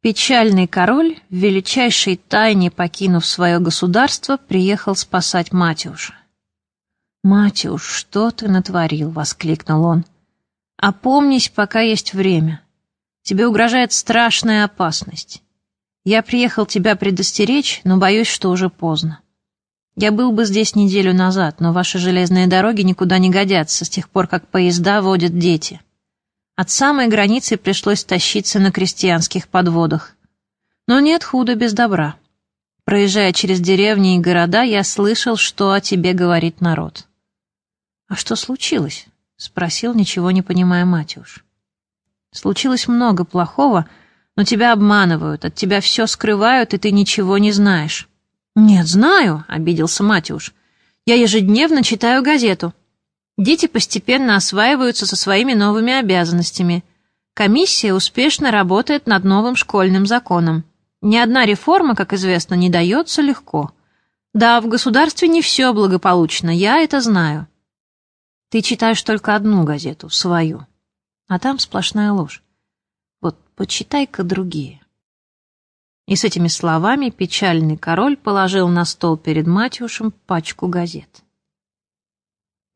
Печальный король, в величайшей тайне покинув свое государство, приехал спасать Матюша. «Матюш, что ты натворил?» — воскликнул он. «Опомнись, пока есть время. Тебе угрожает страшная опасность. Я приехал тебя предостеречь, но боюсь, что уже поздно. Я был бы здесь неделю назад, но ваши железные дороги никуда не годятся с тех пор, как поезда водят дети. От самой границы пришлось тащиться на крестьянских подводах. Но нет худа без добра. Проезжая через деревни и города, я слышал, что о тебе говорит народ. «А что случилось?» — спросил, ничего не понимая Матюш. «Случилось много плохого, но тебя обманывают, от тебя все скрывают, и ты ничего не знаешь». «Нет, знаю», — обиделся Матюш. «Я ежедневно читаю газету. Дети постепенно осваиваются со своими новыми обязанностями. Комиссия успешно работает над новым школьным законом. Ни одна реформа, как известно, не дается легко. Да, в государстве не все благополучно, я это знаю. Ты читаешь только одну газету, свою, а там сплошная ложь. Вот почитай-ка другие». И с этими словами печальный король положил на стол перед Матюшем пачку газет.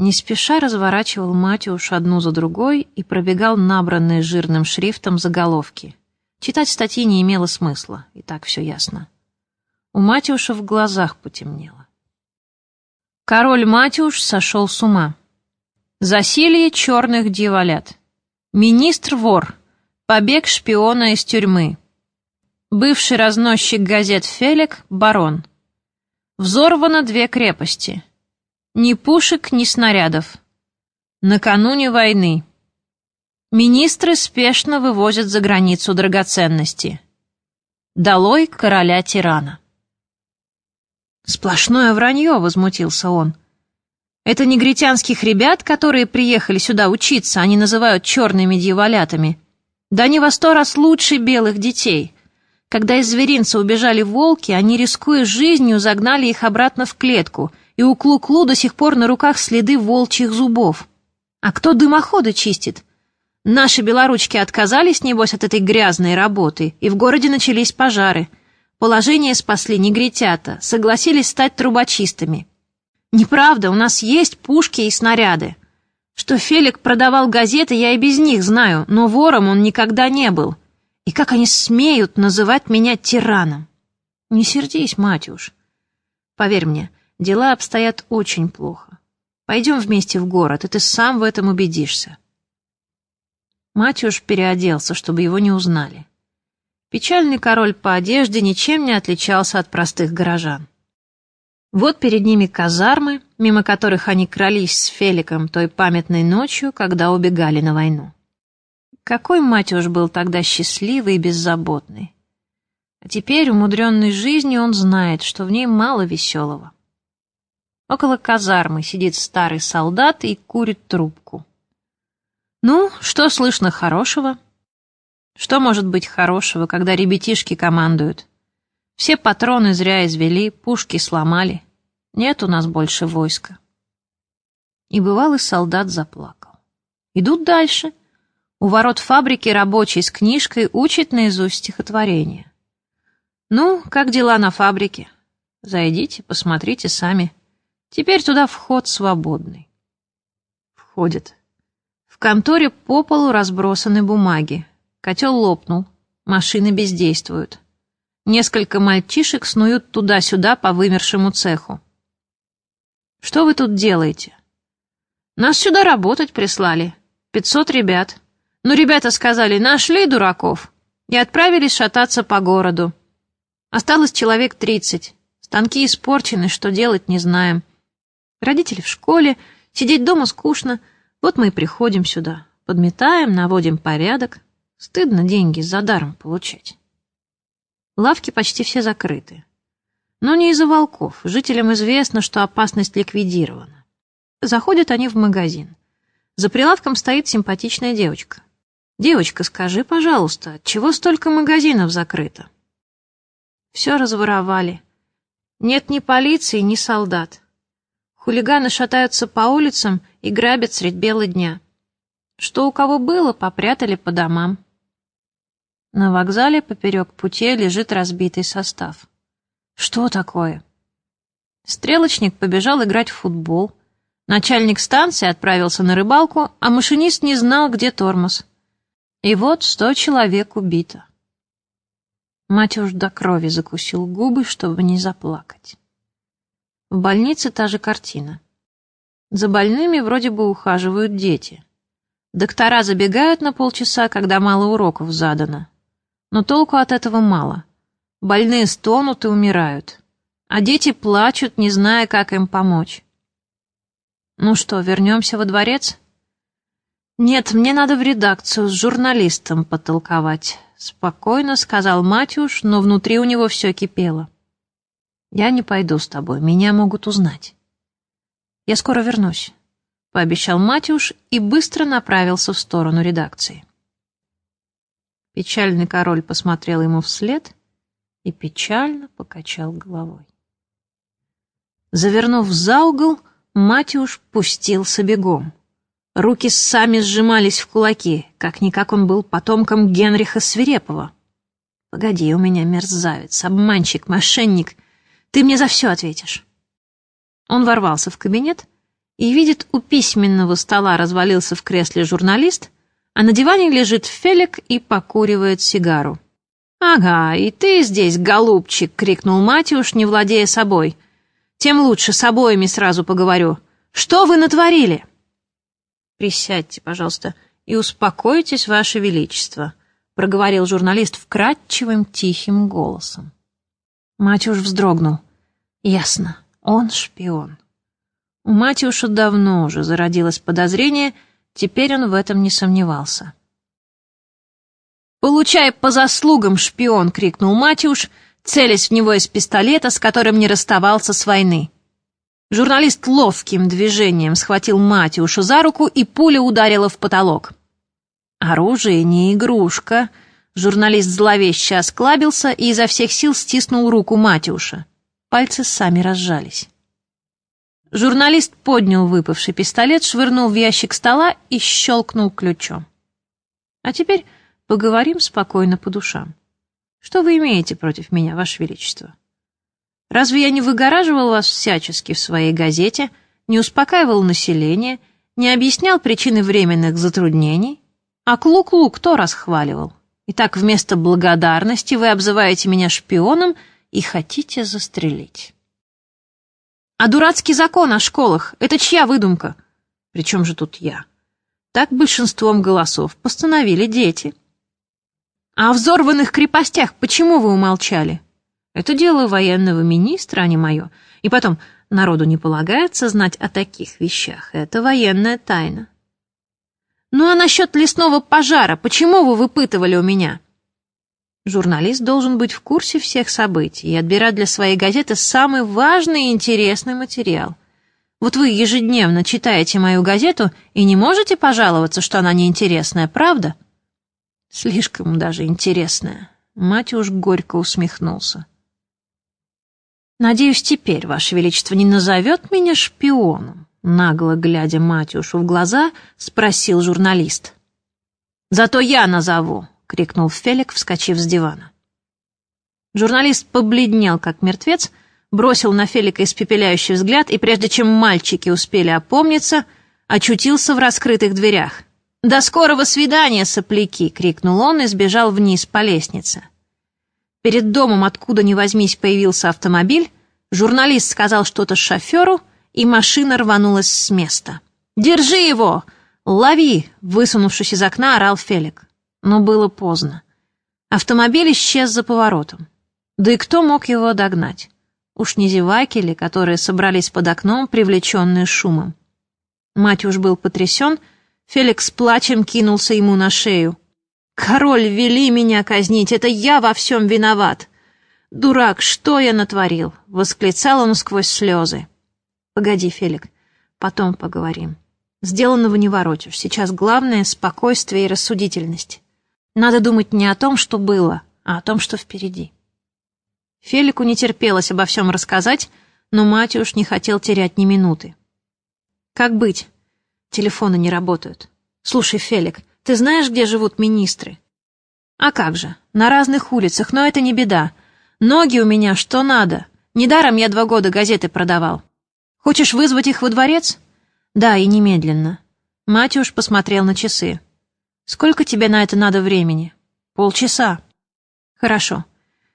Не спеша разворачивал Матюш одну за другой и пробегал набранные жирным шрифтом заголовки. Читать статьи не имело смысла, и так все ясно. У Матюша в глазах потемнело. Король Матюш сошел с ума. Засилье черных дьяволят. Министр-вор. Побег шпиона из тюрьмы. Бывший разносчик газет Фелик, барон. Взорвано две крепости. Ни пушек, ни снарядов. Накануне войны. Министры спешно вывозят за границу драгоценности. Долой короля-тирана. «Сплошное вранье», — возмутился он. «Это негритянских ребят, которые приехали сюда учиться, они называют черными дьяволятами. Да они во сто раз лучше белых детей». Когда из зверинца убежали волки, они, рискуя жизнью, загнали их обратно в клетку, и у Клу-Клу до сих пор на руках следы волчьих зубов. А кто дымоходы чистит? Наши белоручки отказались, небось, от этой грязной работы, и в городе начались пожары. Положение спасли негритята, согласились стать трубочистами. Неправда, у нас есть пушки и снаряды. Что Фелик продавал газеты, я и без них знаю, но вором он никогда не был. И как они смеют называть меня тираном? Не сердись, Матюш. Поверь мне, дела обстоят очень плохо. Пойдем вместе в город, и ты сам в этом убедишься. Матюш переоделся, чтобы его не узнали. Печальный король по одежде ничем не отличался от простых горожан. Вот перед ними казармы, мимо которых они крались с Феликом той памятной ночью, когда убегали на войну. Какой Матюш был тогда счастливый и беззаботный. А теперь, умудренный жизнью, он знает, что в ней мало веселого. Около казармы сидит старый солдат и курит трубку. «Ну, что слышно хорошего?» «Что может быть хорошего, когда ребятишки командуют? Все патроны зря извели, пушки сломали. Нет у нас больше войска». И бывалый солдат заплакал. Идут дальше — у ворот фабрики рабочий с книжкой учит наизусть стихотворение. «Ну, как дела на фабрике? Зайдите, посмотрите сами. Теперь туда вход свободный». Входит. В конторе по полу разбросаны бумаги. Котел лопнул, машины бездействуют. Несколько мальчишек снуют туда-сюда по вымершему цеху. «Что вы тут делаете?» «Нас сюда работать прислали. Пятьсот ребят. Но ребята сказали, нашли дураков, и отправились шататься по городу. Осталось человек тридцать. Станки испорчены, что делать не знаем. Родители в школе, сидеть дома скучно. Вот мы и приходим сюда. Подметаем, наводим порядок. Стыдно деньги за даром получать. Лавки почти все закрыты. Но не из-за волков. Жителям известно, что опасность ликвидирована. Заходят они в магазин. За прилавком стоит симпатичная девочка. «Девочка, скажи, пожалуйста, чего столько магазинов закрыто?» Все разворовали. Нет ни полиции, ни солдат. Хулиганы шатаются по улицам и грабят средь бела дня. Что у кого было, попрятали по домам. На вокзале поперек пути лежит разбитый состав. Что такое? Стрелочник побежал играть в футбол. Начальник станции отправился на рыбалку, а машинист не знал, где тормоз. И вот сто человек убито. Мать уж до крови закусил губы, чтобы не заплакать. В больнице та же картина. За больными вроде бы ухаживают дети. Доктора забегают на полчаса, когда мало уроков задано. Но толку от этого мало. Больные стонут и умирают. А дети плачут, не зная, как им помочь. Ну что, вернемся во дворец? Нет, мне надо в редакцию с журналистом потолковать. Спокойно сказал Матюш, но внутри у него все кипело. Я не пойду с тобой, меня могут узнать. Я скоро вернусь, пообещал Матюш и быстро направился в сторону редакции. Печальный король посмотрел ему вслед и печально покачал головой. Завернув за угол, Матюш пустился бегом. Руки сами сжимались в кулаки, как-никак он был потомком Генриха Свирепого. «Погоди, у меня мерзавец, обманщик, мошенник. Ты мне за все ответишь». Он ворвался в кабинет и видит, у письменного стола развалился в кресле журналист, а на диване лежит Фелик и покуривает сигару. «Ага, и ты здесь, голубчик!» — крикнул Матюш, не владея собой. «Тем лучше, с обоими сразу поговорю. Что вы натворили?» «Присядьте, пожалуйста, и успокойтесь, Ваше Величество», — проговорил журналист вкрадчивым, тихим голосом. Матюш вздрогнул. «Ясно, он шпион». У Матюша давно уже зародилось подозрение, теперь он в этом не сомневался. «Получай по заслугам, шпион!» — крикнул Матюш, целясь в него из пистолета, с которым не расставался с войны. Журналист ловким движением схватил Матюша за руку, и пуля ударила в потолок. Оружие не игрушка. Журналист зловеще осклабился и изо всех сил стиснул руку Матюша. Пальцы сами разжались. Журналист поднял выпавший пистолет, швырнул в ящик стола и щелкнул ключом. А теперь поговорим спокойно по душам. Что вы имеете против меня, Ваше Величество? Разве я не выгораживал вас всячески в своей газете, не успокаивал население, не объяснял причины временных затруднений? А Клук-Лу кто расхваливал? И так вместо благодарности вы обзываете меня шпионом и хотите застрелить. А дурацкий закон о школах — это чья выдумка? Причем же тут я? Так большинством голосов постановили дети. А о взорванных крепостях почему вы умолчали? Это дело военного министра, а не мое. И потом, народу не полагается знать о таких вещах. Это военная тайна. Ну а насчет лесного пожара, почему вы выпытывали у меня? Журналист должен быть в курсе всех событий и отбирать для своей газеты самый важный и интересный материал. Вот вы ежедневно читаете мою газету и не можете пожаловаться, что она неинтересная, правда? Слишком даже интересная. Мать уж горько усмехнулся. «Надеюсь, теперь, Ваше Величество, не назовет меня шпионом?» Нагло глядя Матюшу в глаза, спросил журналист. «Зато я назову!» — крикнул Фелик, вскочив с дивана. Журналист побледнел, как мертвец, бросил на Фелика испепеляющий взгляд, и прежде чем мальчики успели опомниться, очутился в раскрытых дверях. «До скорого свидания, сопляки!» — крикнул он и сбежал вниз по лестнице. Перед домом, откуда ни возьмись, появился автомобиль, журналист сказал что-то шоферу, и машина рванулась с места. «Держи его! Лови!» — высунувшись из окна, орал Фелик. Но было поздно. Автомобиль исчез за поворотом. Да и кто мог его догнать? Уж не зеваки ли, которые собрались под окном, привлеченные шумом? Мать уж был потрясен, Феликс плачем кинулся ему на шею. Король, вели меня казнить, это я во всем виноват. Дурак, что я натворил? Восклицал он сквозь слезы. Погоди, Фелик, потом поговорим. Сделанного не воротишь. Сейчас главное — спокойствие и рассудительность. Надо думать не о том, что было, а о том, что впереди. Фелику не терпелось обо всем рассказать, но Матюш не хотел терять ни минуты. «Как быть? Телефоны не работают. Слушай, Фелик, ты знаешь, где живут министры? А как же, на разных улицах, но это не беда. Ноги у меня что надо. Недаром я два года газеты продавал. Хочешь вызвать их во дворец? Да, и немедленно. Матюш посмотрел на часы. Сколько тебе на это надо времени? Полчаса. Хорошо.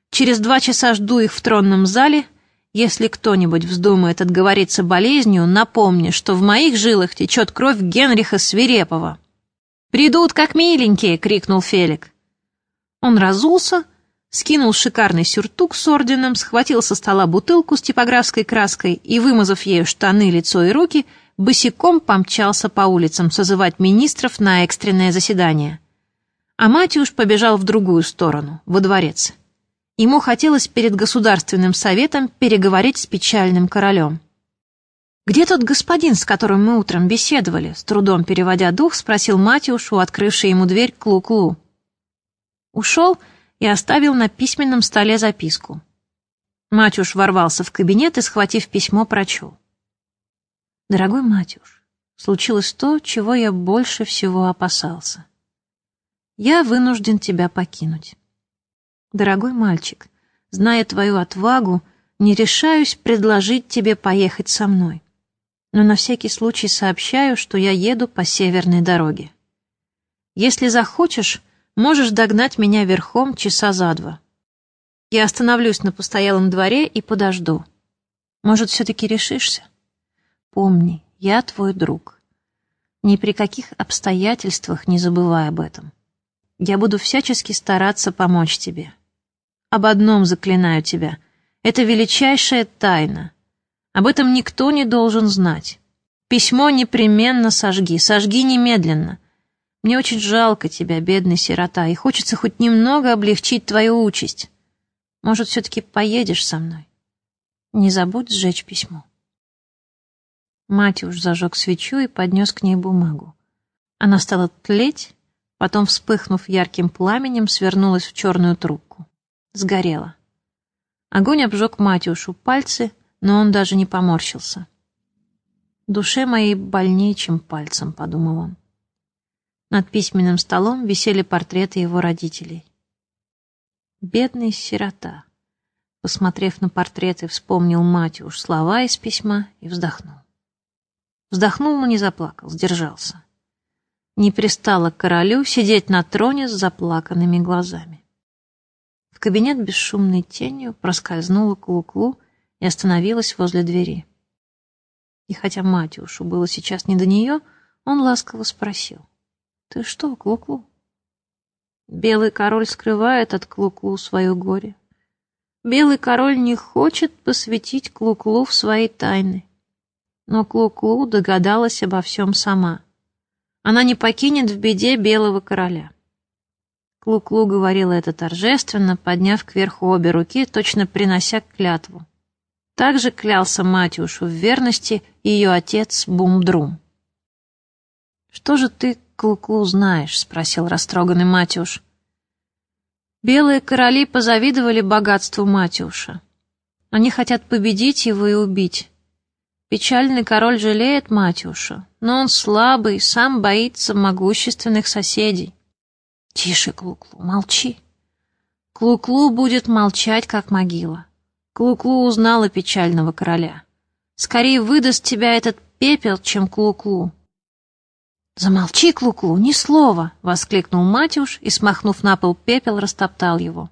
Через два часа жду их в тронном зале. Если кто-нибудь вздумает отговориться болезнью, напомни, что в моих жилах течет кровь Генриха Свирепова. «Придут, как миленькие!» — крикнул Фелик. Он разулся, скинул шикарный сюртук с орденом, схватил со стола бутылку с типографской краской и, вымазав ею штаны, лицо и руки, босиком помчался по улицам созывать министров на экстренное заседание. А Матюш побежал в другую сторону, во дворец. Ему хотелось перед Государственным советом переговорить с печальным королем. «Где тот господин, с которым мы утром беседовали?» С трудом переводя дух, спросил Матюш у открывшей ему дверь Клу-Клу. Ушел и оставил на письменном столе записку. Матюш ворвался в кабинет и, схватив письмо, прочел. «Дорогой Матюш, случилось то, чего я больше всего опасался. Я вынужден тебя покинуть. Дорогой мальчик, зная твою отвагу, не решаюсь предложить тебе поехать со мной. Но на всякий случай сообщаю, что я еду по северной дороге. Если захочешь, Можешь догнать меня верхом часа за два. Я остановлюсь на постоялом дворе и подожду. Может, все-таки решишься? Помни, я твой друг. Ни при каких обстоятельствах не забывай об этом. Я буду всячески стараться помочь тебе. Об одном заклинаю тебя. Это величайшая тайна. Об этом никто не должен знать. Письмо непременно сожги, сожги немедленно. Мне очень жалко тебя, бедный сирота, и хочется хоть немного облегчить твою участь. Может, все-таки поедешь со мной? Не забудь сжечь письмо. Матюш зажег свечу и поднес к ней бумагу. Она стала тлеть, потом, вспыхнув ярким пламенем, свернулась в черную трубку. Сгорела. Огонь обжег Матюшу пальцы, но он даже не поморщился. «Душе моей больнее, чем пальцем», — подумал он. Над письменным столом висели портреты его родителей. Бедный сирота. Посмотрев на портреты, вспомнил мать уж слова из письма и вздохнул. Вздохнул, но не заплакал, сдержался. Не пристало к королю сидеть на троне с заплаканными глазами. В кабинет бесшумной тенью проскользнула Клуклу и остановилась возле двери. И хотя Матюшу было сейчас не до нее, он ласково спросил. Ты что, Клуклу? Белый король скрывает от Клуклу свое горе. Белый король не хочет посвятить Клуклу в свои тайны. Но Клуклу догадалась обо всем сама. Она не покинет в беде белого короля. Клуклу говорила это торжественно, подняв кверху обе руки, точно принося клятву. Также клялся Матюшу в верности ее отец Бумдрум. «Что же ты Клуклу знаешь?» — спросил растроганный Матюш. Белые короли позавидовали богатству Матюша. Они хотят победить его и убить. Печальный король жалеет Матюша, но он слабый, сам боится могущественных соседей. Тише, Клуклу, молчи. Клуклу будет молчать, как могила. Клуклу узнала печального короля. Скорее выдаст тебя этот пепел, чем Клуклу. «Замолчи, Клуклу, ни слова!» — воскликнул Матюш и, смахнув на пол пепел, растоптал его.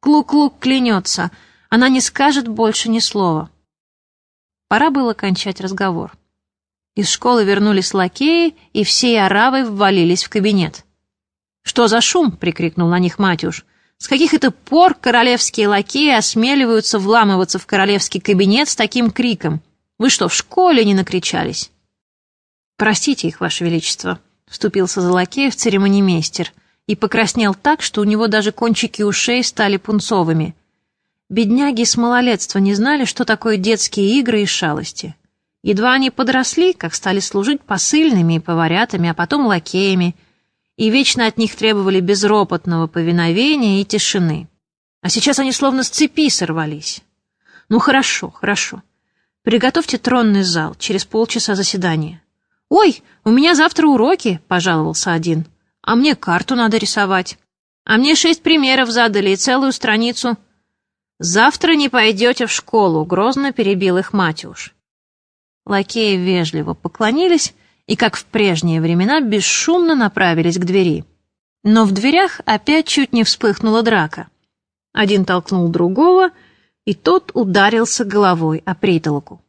Клук-Клук клянется, она не скажет больше ни слова. Пора было кончать разговор. Из школы вернулись лакеи, и всей оравой ввалились в кабинет. «Что за шум?» — прикрикнул на них Матюш. «С каких это пор королевские лакеи осмеливаются вламываться в королевский кабинет с таким криком? Вы что, в школе не накричались?» «Простите их, Ваше Величество», — вступился за лакеев церемонимейстер и покраснел так, что у него даже кончики ушей стали пунцовыми. Бедняги с малолетства не знали, что такое детские игры и шалости. Едва они подросли, как стали служить посыльными и поварятами, а потом лакеями, и вечно от них требовали безропотного повиновения и тишины. А сейчас они словно с цепи сорвались. Ну хорошо, хорошо. Приготовьте тронный зал, через полчаса заседания. «Ой, у меня завтра уроки», — пожаловался один. «А мне карту надо рисовать». А мне шесть примеров задали и целую страницу. Завтра не пойдете в школу, грозно перебил их Матюш. Лакеи вежливо поклонились и, как в прежние времена, бесшумно направились к двери. Но в дверях опять чуть не вспыхнула драка. Один толкнул другого, и тот ударился головой о притолоку.